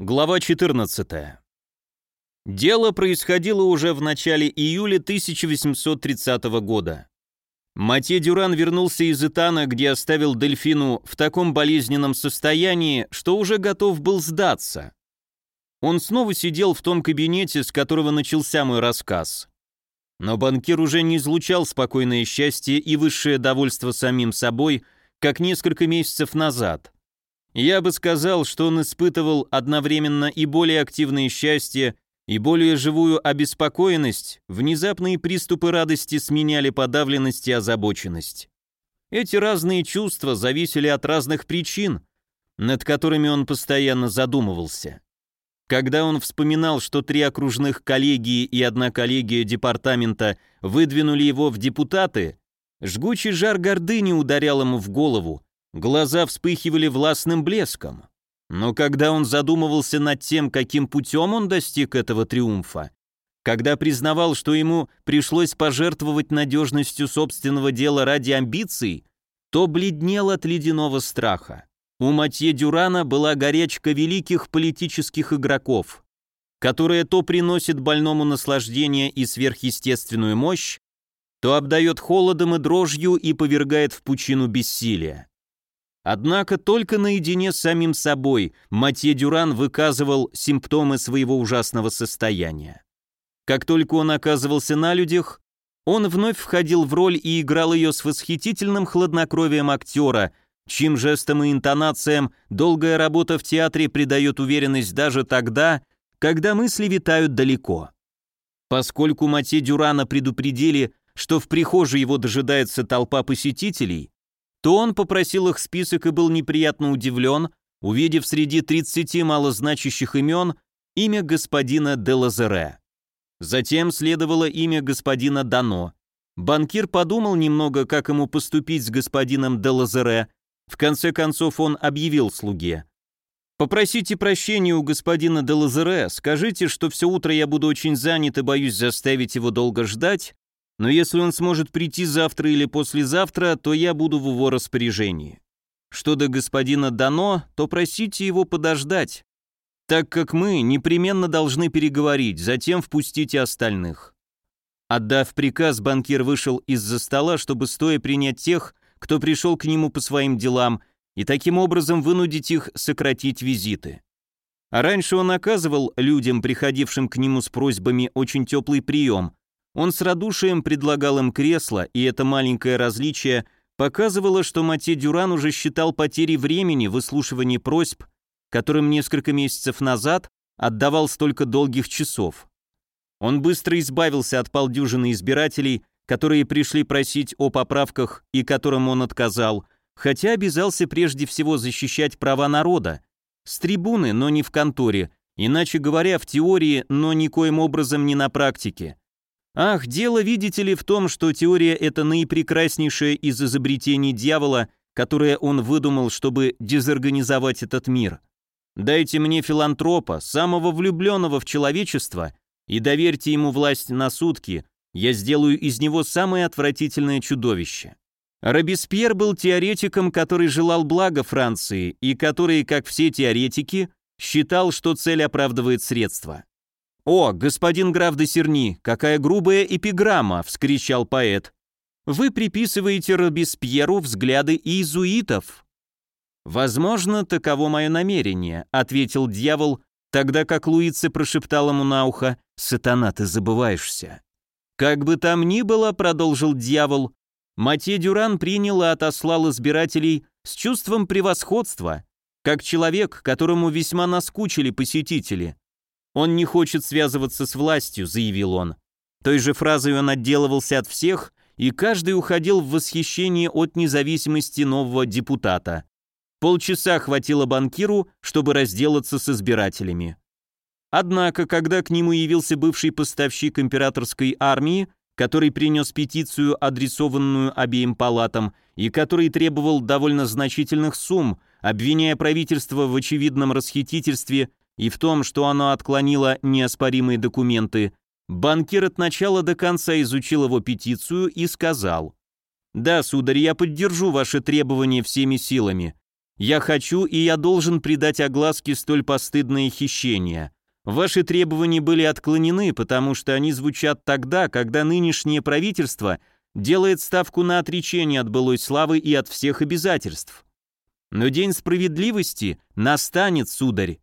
Глава 14. Дело происходило уже в начале июля 1830 года. Матье Дюран вернулся из Итана, где оставил Дельфину в таком болезненном состоянии, что уже готов был сдаться. Он снова сидел в том кабинете, с которого начался мой рассказ. Но банкир уже не излучал спокойное счастье и высшее довольство самим собой, как несколько месяцев назад. Я бы сказал, что он испытывал одновременно и более активное счастье, и более живую обеспокоенность, внезапные приступы радости сменяли подавленность и озабоченность. Эти разные чувства зависели от разных причин, над которыми он постоянно задумывался. Когда он вспоминал, что три окружных коллегии и одна коллегия департамента выдвинули его в депутаты, жгучий жар гордыни ударял ему в голову, Глаза вспыхивали властным блеском. Но когда он задумывался над тем, каким путем он достиг этого триумфа, когда признавал, что ему пришлось пожертвовать надежностью собственного дела ради амбиций, то бледнел от ледяного страха. У Матье Дюрана была горячка великих политических игроков, которая то приносит больному наслаждение и сверхъестественную мощь, то обдает холодом и дрожью и повергает в пучину бессилия. Однако только наедине с самим собой Матье Дюран выказывал симптомы своего ужасного состояния. Как только он оказывался на людях, он вновь входил в роль и играл ее с восхитительным хладнокровием актера, чьим жестом и интонациям долгая работа в театре придает уверенность даже тогда, когда мысли витают далеко. Поскольку Матье Дюрана предупредили, что в прихожей его дожидается толпа посетителей, то он попросил их список и был неприятно удивлен, увидев среди 30 малозначащих имен имя господина де Лазере. Затем следовало имя господина Дано. Банкир подумал немного, как ему поступить с господином де Лазере. В конце концов он объявил слуге. «Попросите прощения у господина де Лазере, скажите, что все утро я буду очень занят и боюсь заставить его долго ждать, но если он сможет прийти завтра или послезавтра, то я буду в его распоряжении. Что до господина Дано, то просите его подождать, так как мы непременно должны переговорить, затем впустите остальных». Отдав приказ, банкир вышел из-за стола, чтобы стоя принять тех, кто пришел к нему по своим делам, и таким образом вынудить их сократить визиты. А раньше он оказывал людям, приходившим к нему с просьбами, очень теплый прием, он с радушием предлагал им кресло, и это маленькое различие показывало, что Матье Дюран уже считал потери времени выслушивания просьб, которым несколько месяцев назад отдавал столько долгих часов. Он быстро избавился от полдюжины избирателей, которые пришли просить о поправках и которым он отказал, хотя обязался прежде всего защищать права народа. С трибуны, но не в конторе, иначе говоря, в теории, но никоим образом не на практике. Ах, дело, видите ли, в том, что теория — это наипрекраснейшее из изобретений дьявола, которое он выдумал, чтобы дезорганизовать этот мир. Дайте мне филантропа, самого влюбленного в человечество, и доверьте ему власть на сутки, я сделаю из него самое отвратительное чудовище. Робеспьер был теоретиком, который желал блага Франции и который, как все теоретики, считал, что цель оправдывает средства. «О, господин граф де Серни, какая грубая эпиграмма!» — вскричал поэт. «Вы приписываете Робеспьеру взгляды иезуитов». «Возможно, таково мое намерение», — ответил дьявол, тогда как Луице прошептал ему на ухо «Сатана, ты забываешься». «Как бы там ни было», — продолжил дьявол, Матье Дюран принял и отослал избирателей с чувством превосходства, как человек, которому весьма наскучили посетители. «Он не хочет связываться с властью», — заявил он. Той же фразой он отделывался от всех, и каждый уходил в восхищение от независимости нового депутата. Полчаса хватило банкиру, чтобы разделаться с избирателями. Однако, когда к нему явился бывший поставщик императорской армии, который принес петицию, адресованную обеим палатам, и который требовал довольно значительных сумм, обвиняя правительство в очевидном расхитительстве и в том, что оно отклонило неоспоримые документы, банкир от начала до конца изучил его петицию и сказал, «Да, сударь, я поддержу ваши требования всеми силами, Я хочу и я должен придать огласке столь постыдное хищение. Ваши требования были отклонены, потому что они звучат тогда, когда нынешнее правительство делает ставку на отречение от былой славы и от всех обязательств. Но день справедливости настанет, сударь,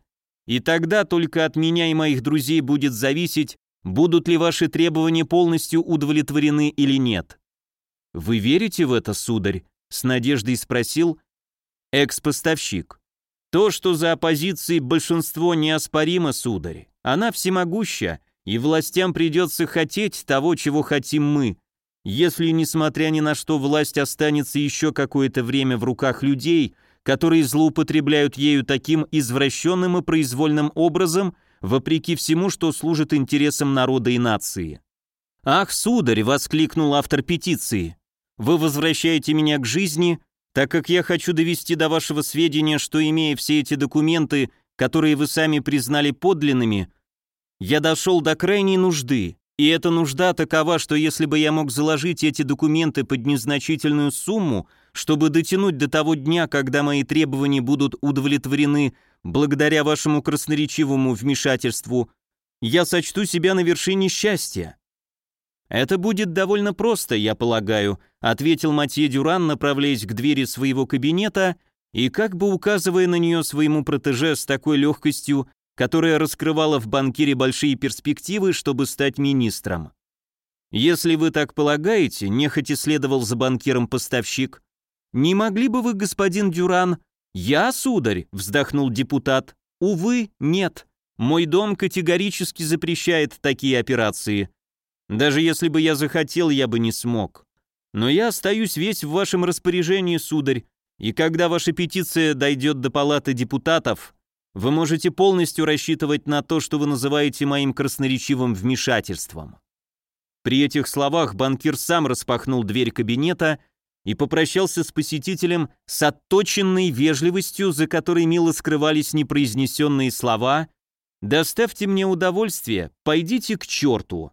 и тогда только от меня и моих друзей будет зависеть, будут ли ваши требования полностью удовлетворены или нет. Вы верите в это, сударь? С надеждой спросил экс-поставщик. То, что за оппозицией большинство неоспоримо, сударь. Она всемогуща, и властям придется хотеть того, чего хотим мы. Если, несмотря ни на что, власть останется еще какое-то время в руках людей, которые злоупотребляют ею таким извращенным и произвольным образом, вопреки всему, что служит интересам народа и нации. «Ах, сударь!» — воскликнул автор петиции. «Вы возвращаете меня к жизни, так как я хочу довести до вашего сведения, что, имея все эти документы, которые вы сами признали подлинными, я дошел до крайней нужды, и эта нужда такова, что если бы я мог заложить эти документы под незначительную сумму, чтобы дотянуть до того дня, когда мои требования будут удовлетворены благодаря вашему красноречивому вмешательству, я сочту себя на вершине счастья. Это будет довольно просто, я полагаю, ответил Матье Дюран, направляясь к двери своего кабинета и как бы указывая на нее своему протеже с такой легкостью, которая раскрывала в банкире большие перспективы, чтобы стать министром. Если вы так полагаете, нехотя следовал за банкиром поставщик, не могли бы вы, господин Дюран, я, сударь, вздохнул депутат, увы, нет. Мой дом категорически запрещает такие операции. Даже если бы я захотел, я бы не смог. Но я остаюсь весь в вашем распоряжении, сударь, и когда ваша петиция дойдет до палаты депутатов, вы можете полностью рассчитывать на то, что вы называете моим красноречивым вмешательством». При этих словах банкир сам распахнул дверь кабинета и попрощался с посетителем с отточенной вежливостью, за которой мило скрывались непроизнесенные слова «Доставьте мне удовольствие, пойдите к черту».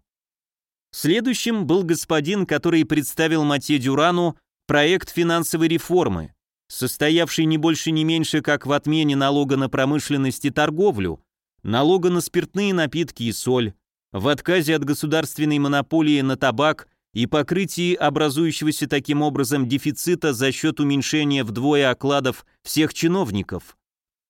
Следующим был господин, который представил Матье Дюрану проект финансовой реформы, состоявший не больше не меньше как в отмене налога на промышленность и торговлю, налога на спиртные напитки и соль, в отказе от государственной монополии на табак и покрытии образующегося таким образом дефицита за счет уменьшения вдвое окладов всех чиновников.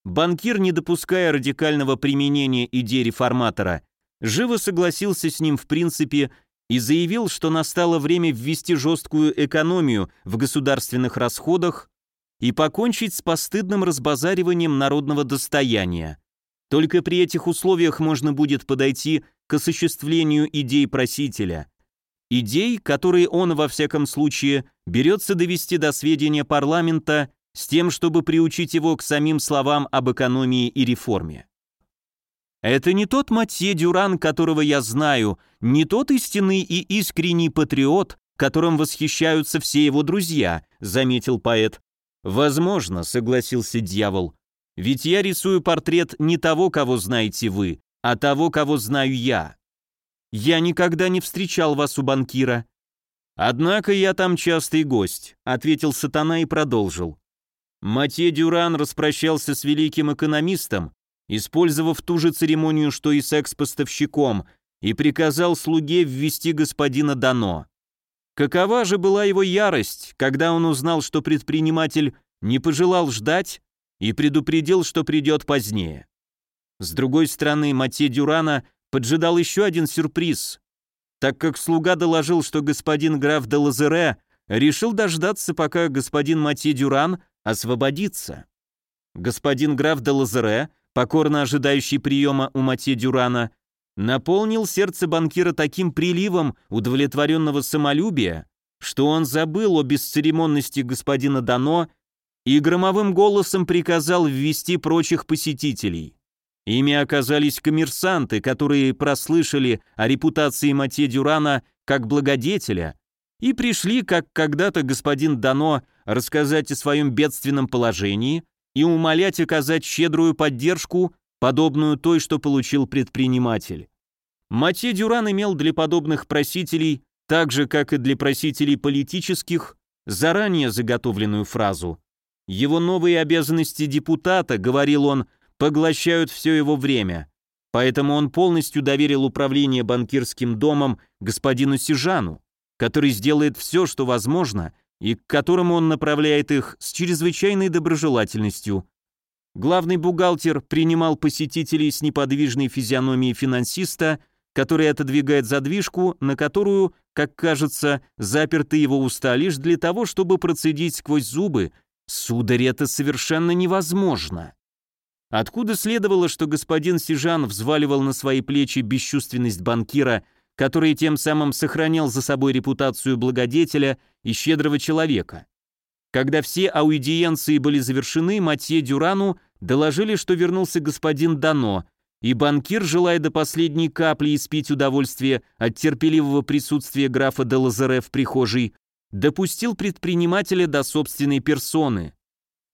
Банкир, не допуская радикального применения идей реформатора, живо согласился с ним в принципе и заявил, что настало время ввести жесткую экономию в государственных расходах и покончить с постыдным разбазариванием народного достояния. Только при этих условиях можно будет подойти к осуществлению идей просителя. Идей, которые он, во всяком случае, берется довести до сведения парламента с тем, чтобы приучить его к самим словам об экономии и реформе. Это не тот Матье Дюран, которого я знаю, не тот истинный и искренний патриот, которым восхищаются все его друзья, заметил поэт. Возможно, согласился дьявол. Ведь я рисую портрет не того, кого знаете вы, а того, кого знаю я. Я никогда не встречал вас у банкира. Однако я там частый гость, ответил сатана и продолжил. Матье Дюран распрощался с великим экономистом, использовав ту же церемонию, что и секс-поставщиком, и приказал слуге ввести господина Дано. Какова же была его ярость, когда он узнал, что предприниматель не пожелал ждать и предупредил, что придет позднее. С другой стороны, Матье Дюрана поджидал еще один сюрприз, так как слуга доложил, что господин граф де Лазере решил дождаться, пока господин Матье Дюран освободится. Господин граф де Лазере покорно ожидающий приема у Матье Дюрана, наполнил сердце банкира таким приливом удовлетворенного самолюбия, что он забыл о бесцеремонности господина Дано и громовым голосом приказал ввести прочих посетителей. Ими оказались коммерсанты, которые прослышали о репутации Матье Дюрана как благодетеля и пришли, как когда-то господин Дано, рассказать о своем бедственном положении и умолять оказать щедрую поддержку, подобную той, что получил предприниматель. Матье Дюран имел для подобных просителей, так же, как и для просителей политических, заранее заготовленную фразу. Его новые обязанности депутата, говорил он, поглощают все его время. Поэтому он полностью доверил управление банкирским домом господину Сижану, который сделает все, что возможно, и к которому он направляет их с чрезвычайной доброжелательностью. Главный бухгалтер принимал посетителей с неподвижной физиономией финансиста, который отодвигает задвижку, на которую, как кажется, заперты его уста лишь для того, чтобы процедить сквозь зубы. Сударь, это совершенно невозможно. Откуда следовало, что господин Сижан взваливал на свои плечи бесчувственность банкира, который тем самым сохранял за собой репутацию благодетеля и щедрого человека? Когда все аудиенции были завершены, Матье Дюрану доложили, что вернулся господин Дано, и банкир, желая до последней капли испить удовольствие от терпеливого присутствия графа де Лазаре в прихожей, допустил предпринимателя до собственной персоны.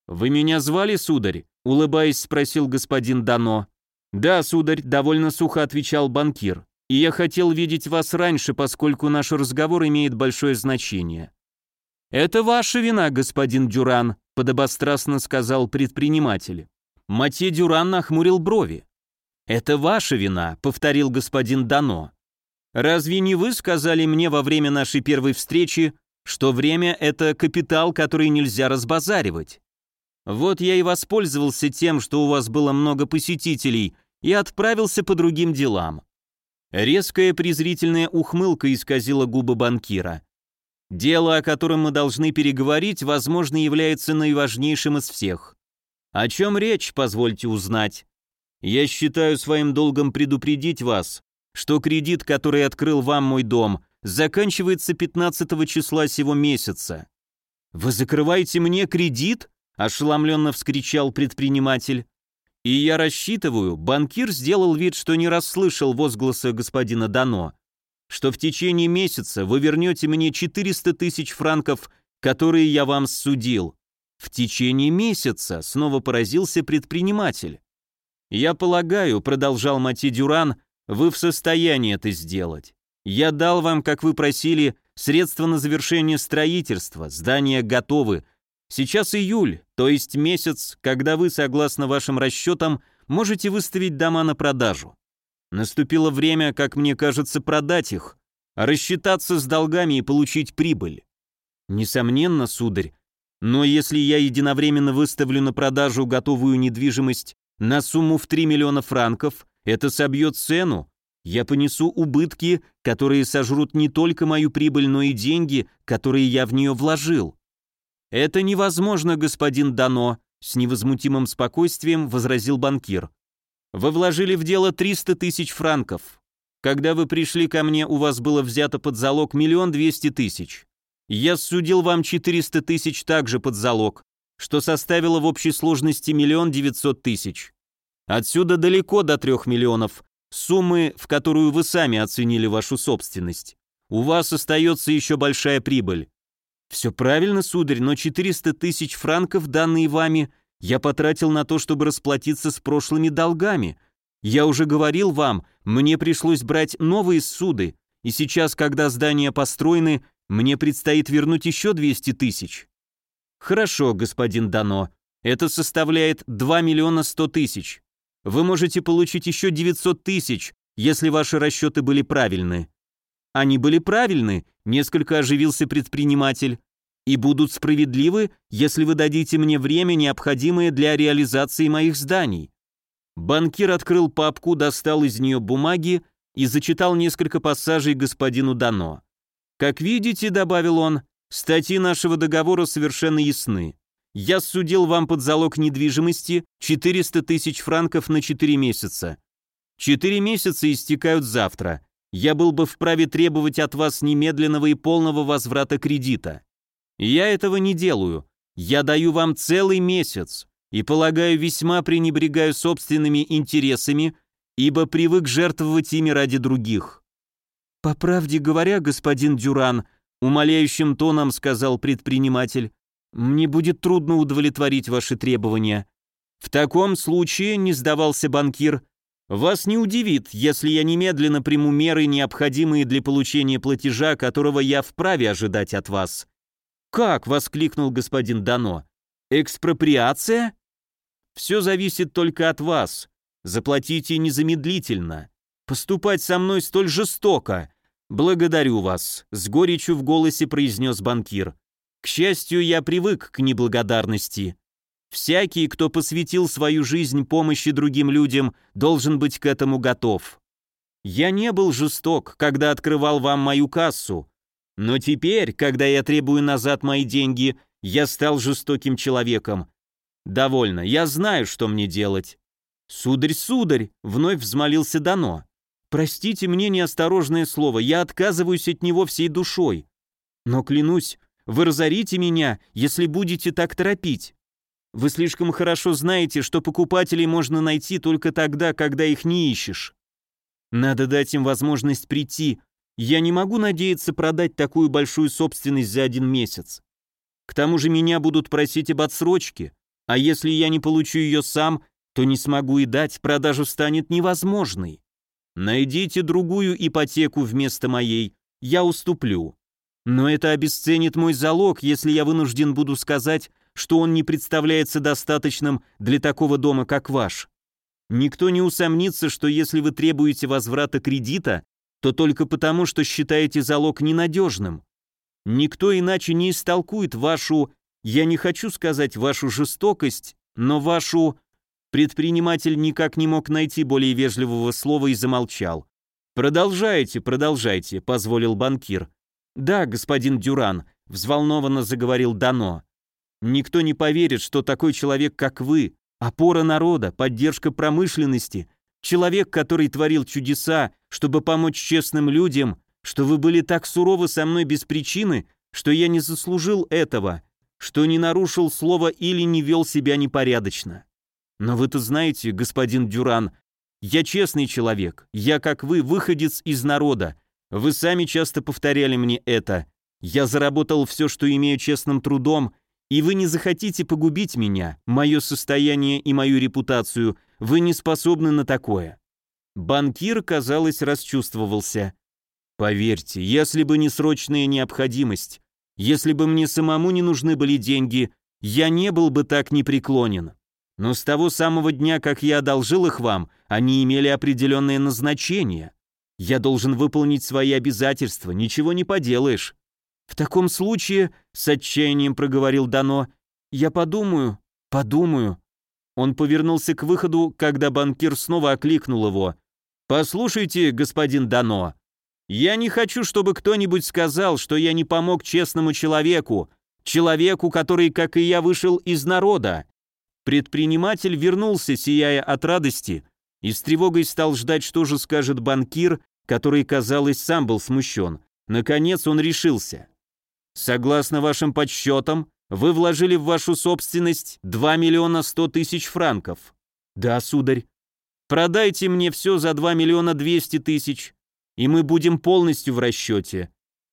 «Вы меня звали, сударь?» — улыбаясь, спросил господин Дано. «Да, сударь», — довольно сухо отвечал банкир. «И я хотел видеть вас раньше, поскольку наш разговор имеет большое значение». «Это ваша вина, господин Дюран», — подобострастно сказал предприниматель. Матье Дюран нахмурил брови. «Это ваша вина», — повторил господин Дано. «Разве не вы сказали мне во время нашей первой встречи, что время — это капитал, который нельзя разбазаривать?» Вот я и воспользовался тем, что у вас было много посетителей, и отправился по другим делам. Резкая презрительная ухмылка исказила губы банкира. Дело, о котором мы должны переговорить, возможно, является наиважнейшим из всех. О чем речь, позвольте узнать. Я считаю своим долгом предупредить вас, что кредит, который открыл вам мой дом, заканчивается 15 числа сего месяца. Вы закрываете мне кредит? Ошеломленно вскричал предприниматель. И я рассчитываю, банкир сделал вид, что не расслышал возгласа господина Дано, что в течение месяца вы вернете мне 400 тысяч франков, которые я вам судил. В течение месяца снова поразился предприниматель. Я полагаю, продолжал Мати Дюран, вы в состоянии это сделать. Я дал вам, как вы просили, средства на завершение строительства, здания готовы, Сейчас июль, то есть месяц, когда вы, согласно вашим расчетам, можете выставить дома на продажу. Наступило время, как мне кажется, продать их, а рассчитаться с долгами и получить прибыль. Несомненно, сударь, но если я единовременно выставлю на продажу готовую недвижимость на сумму в 3 миллиона франков, это собьет цену, я понесу убытки, которые сожрут не только мою прибыль, но и деньги, которые я в нее вложил. «Это невозможно, господин Дано», — с невозмутимым спокойствием возразил банкир. «Вы вложили в дело 300 тысяч франков. Когда вы пришли ко мне, у вас было взято под залог миллион двести тысяч. Я судил вам 400 тысяч также под залог, что составило в общей сложности миллион девятьсот тысяч. Отсюда далеко до трех миллионов, суммы, в которую вы сами оценили вашу собственность. У вас остается еще большая прибыль. «Все правильно, сударь, но 400 тысяч франков, данные вами, я потратил на то, чтобы расплатиться с прошлыми долгами. Я уже говорил вам, мне пришлось брать новые суды, и сейчас, когда здания построены, мне предстоит вернуть еще 200 тысяч». «Хорошо, господин Дано, это составляет 2 миллиона 100 тысяч. Вы можете получить еще 900 тысяч, если ваши расчеты были правильны». «Они были правильны», — несколько оживился предприниматель и будут справедливы, если вы дадите мне время, необходимое для реализации моих зданий». Банкир открыл папку, достал из нее бумаги и зачитал несколько пассажей господину Дано. «Как видите», — добавил он, — «статьи нашего договора совершенно ясны. Я судил вам под залог недвижимости 400 тысяч франков на 4 месяца. Четыре месяца истекают завтра. Я был бы вправе требовать от вас немедленного и полного возврата кредита. Я этого не делаю. Я даю вам целый месяц и, полагаю, весьма пренебрегаю собственными интересами, ибо привык жертвовать ими ради других». «По правде говоря, господин Дюран», — умоляющим тоном сказал предприниматель, «мне будет трудно удовлетворить ваши требования». «В таком случае», — не сдавался банкир, «вас не удивит, если я немедленно приму меры, необходимые для получения платежа, которого я вправе ожидать от вас. «Как?» — воскликнул господин Дано. Экспроприация? Все зависит только от вас. Заплатите незамедлительно. Поступать со мной столь жестоко. Благодарю вас, с горечью в голосе произнес банкир. К счастью, я привык к неблагодарности. Всякий, кто посвятил свою жизнь помощи другим людям, должен быть к этому готов. Я не был жесток, когда открывал вам мою кассу, но теперь, когда я требую назад мои деньги, я стал жестоким человеком. Довольно, я знаю, что мне делать. Сударь, сударь, вновь взмолился Дано. Простите мне неосторожное слово, я отказываюсь от него всей душой. Но клянусь, вы разорите меня, если будете так торопить. Вы слишком хорошо знаете, что покупателей можно найти только тогда, когда их не ищешь. Надо дать им возможность прийти. Я не могу надеяться продать такую большую собственность за один месяц. К тому же меня будут просить об отсрочке, а если я не получу ее сам, то не смогу и дать, продажа станет невозможной. Найдите другую ипотеку вместо моей, я уступлю. Но это обесценит мой залог, если я вынужден буду сказать, что он не представляется достаточным для такого дома, как ваш. Никто не усомнится, что если вы требуете возврата кредита, то только потому, что считаете залог ненадежным. Никто иначе не истолкует вашу, я не хочу сказать вашу жестокость, но вашу... Предприниматель никак не мог найти более вежливого слова и замолчал. «Продолжайте, продолжайте», — позволил банкир. «Да, господин Дюран», — взволнованно заговорил Дано. «Никто не поверит, что такой человек, как вы, опора народа, поддержка промышленности, человек, который творил чудеса, чтобы помочь честным людям, что вы были так суровы со мной без причины, что я не заслужил этого, что не нарушил слово или не вел себя непорядочно. Но вы-то знаете, господин Дюран, я честный человек, я, как вы, выходец из народа, вы сами часто повторяли мне это. Я заработал все, что имею честным трудом, и вы не захотите погубить меня, мое состояние и мою репутацию, вы не способны на такое. Банкир, казалось, расчувствовался. Поверьте, если бы не срочная необходимость, если бы мне самому не нужны были деньги, я не был бы так непреклонен. Но с того самого дня, как я одолжил их вам, они имели определенное назначение. Я должен выполнить свои обязательства, ничего не поделаешь. В таком случае, с отчаянием проговорил Дано, я подумаю, подумаю. Он повернулся к выходу, когда банкир снова окликнул его. «Послушайте, господин Дано, я не хочу, чтобы кто-нибудь сказал, что я не помог честному человеку, человеку, который, как и я, вышел из народа». Предприниматель вернулся, сияя от радости, и с тревогой стал ждать, что же скажет банкир, который, казалось, сам был смущен. Наконец он решился. «Согласно вашим подсчетам, вы вложили в вашу собственность 2 миллиона 100 тысяч франков». «Да, сударь». Продайте мне все за 2 миллиона 200 тысяч, и мы будем полностью в расчете.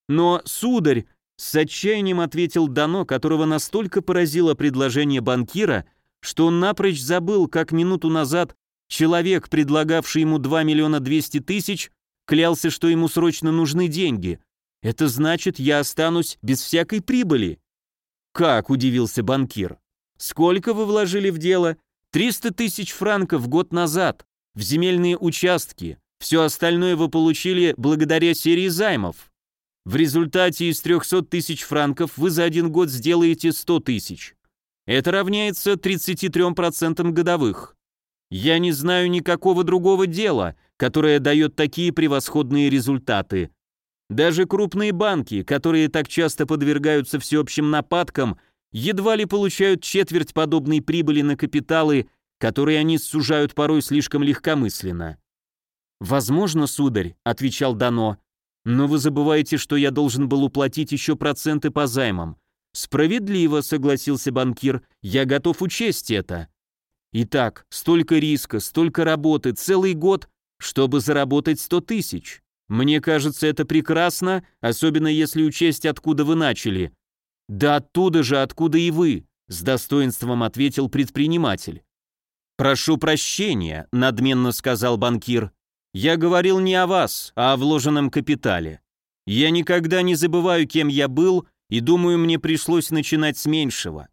Но, сударь, с отчаянием ответил Дано, которого настолько поразило предложение банкира, что он напрочь забыл, как минуту назад человек, предлагавший ему 2 миллиона 200 тысяч, клялся, что ему срочно нужны деньги. Это значит, я останусь без всякой прибыли. Как, удивился банкир. Сколько вы вложили в дело? 300 тысяч франков год назад, в земельные участки, все остальное вы получили благодаря серии займов. В результате из 300 тысяч франков вы за один год сделаете 100 тысяч. Это равняется 33% годовых. Я не знаю никакого другого дела, которое дает такие превосходные результаты. Даже крупные банки, которые так часто подвергаются всеобщим нападкам, едва ли получают четверть подобной прибыли на капиталы, которые они сужают порой слишком легкомысленно. «Возможно, сударь», — отвечал Дано, «но вы забываете, что я должен был уплатить еще проценты по займам. Справедливо, согласился банкир, я готов учесть это. Итак, столько риска, столько работы, целый год, чтобы заработать сто тысяч. Мне кажется, это прекрасно, особенно если учесть, откуда вы начали. Да оттуда же, откуда и вы, с достоинством ответил предприниматель. Прошу прощения, надменно сказал банкир. Я говорил не о вас, а о вложенном капитале. Я никогда не забываю, кем я был, и думаю, мне пришлось начинать с меньшего.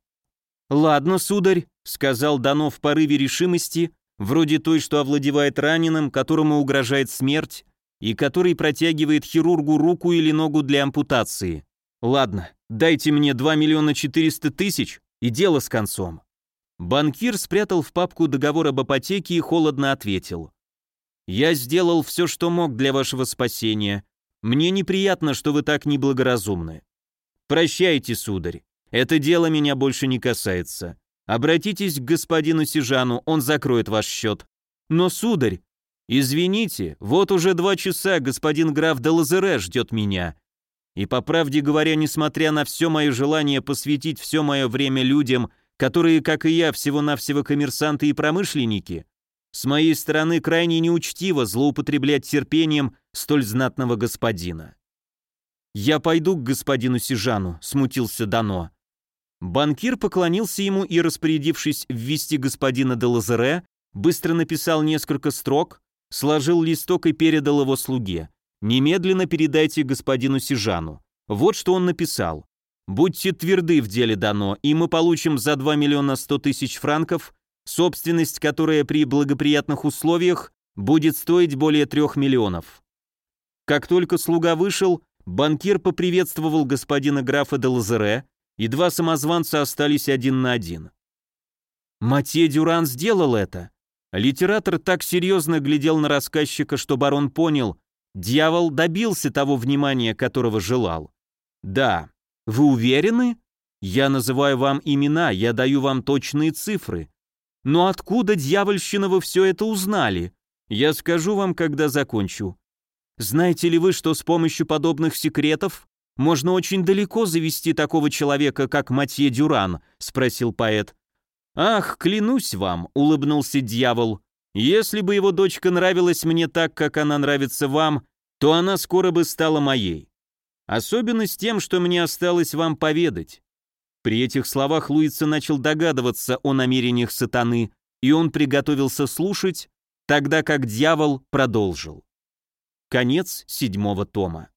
«Ладно, сударь», — сказал Дано в порыве решимости, вроде той, что овладевает раненым, которому угрожает смерть, и который протягивает хирургу руку или ногу для ампутации. «Ладно, дайте мне 2 миллиона 400 тысяч, и дело с концом». Банкир спрятал в папку договор об ипотеке и холодно ответил. «Я сделал все, что мог для вашего спасения. Мне неприятно, что вы так неблагоразумны. Прощайте, сударь. Это дело меня больше не касается. Обратитесь к господину Сижану, он закроет ваш счет. Но, сударь, извините, вот уже два часа господин граф де Лазере ждет меня. И по правде говоря, несмотря на все мое желание посвятить все мое время людям, которые, как и я, всего-навсего коммерсанты и промышленники, с моей стороны крайне неучтиво злоупотреблять терпением столь знатного господина. «Я пойду к господину Сижану», — смутился Дано. Банкир поклонился ему и, распорядившись ввести господина де Лазере, быстро написал несколько строк, сложил листок и передал его слуге. «Немедленно передайте господину Сижану». Вот что он написал. «Будьте тверды в деле дано, и мы получим за 2 миллиона 100 тысяч франков, собственность, которая при благоприятных условиях будет стоить более 3 миллионов». Как только слуга вышел, банкир поприветствовал господина графа де Лазере, и два самозванца остались один на один. Матье Дюран сделал это. Литератор так серьезно глядел на рассказчика, что барон понял, дьявол добился того внимания, которого желал. Да, вы уверены? Я называю вам имена, я даю вам точные цифры. Но откуда, дьявольщина, вы все это узнали? Я скажу вам, когда закончу. Знаете ли вы, что с помощью подобных секретов можно очень далеко завести такого человека, как Матье Дюран?» — спросил поэт. «Ах, клянусь вам», — улыбнулся дьявол, «если бы его дочка нравилась мне так, как она нравится вам, то она скоро бы стала моей. Особенно с тем, что мне осталось вам поведать». При этих словах Луица начал догадываться о намерениях сатаны, и он приготовился слушать, тогда как дьявол продолжил. Конец седьмого тома.